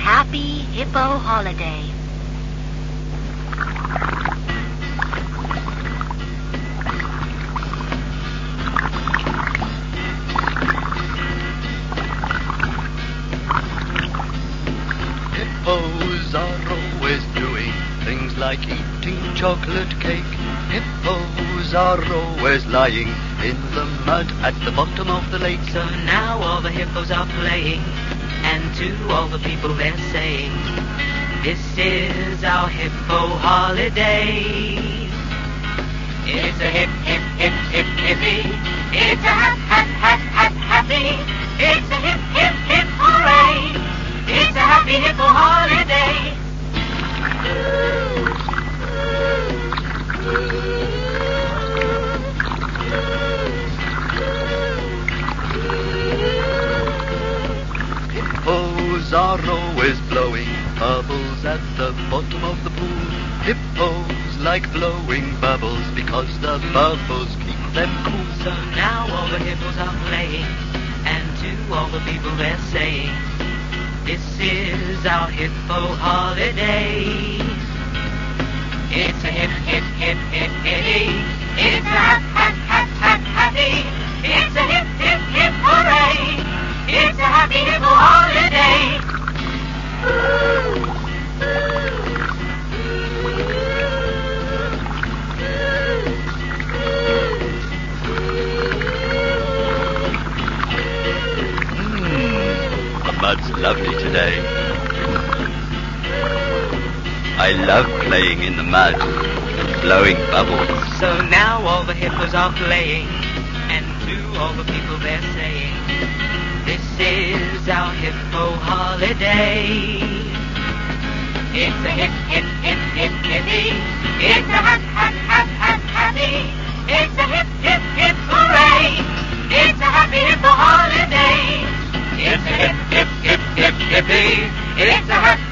happy hippo holiday. Hippos are always doing things like eating chocolate cake. Hippos are always lying in the mud at the bottom of the lake. So now all the hippos are playing, and to all the people they're saying, This is our hippo holiday. It's a hip, hip, hip, hip, hippie. It's a hap, hap, hap, hap, Are always blowing bubbles at the bottom of the pool. Hippos like blowing bubbles because the bubbles keep them cool. So now all the hippos are playing, and to all the people they're saying, This is our hippo holiday. Mud's lovely today. I love playing in the mud blowing bubbles. So now all the hippos are playing, and to all the people they're saying, This is our hippo holiday. It's a hip, hip, hip, hip, hippie. It's a hap, hip, hip, hip, hippie. It's a hot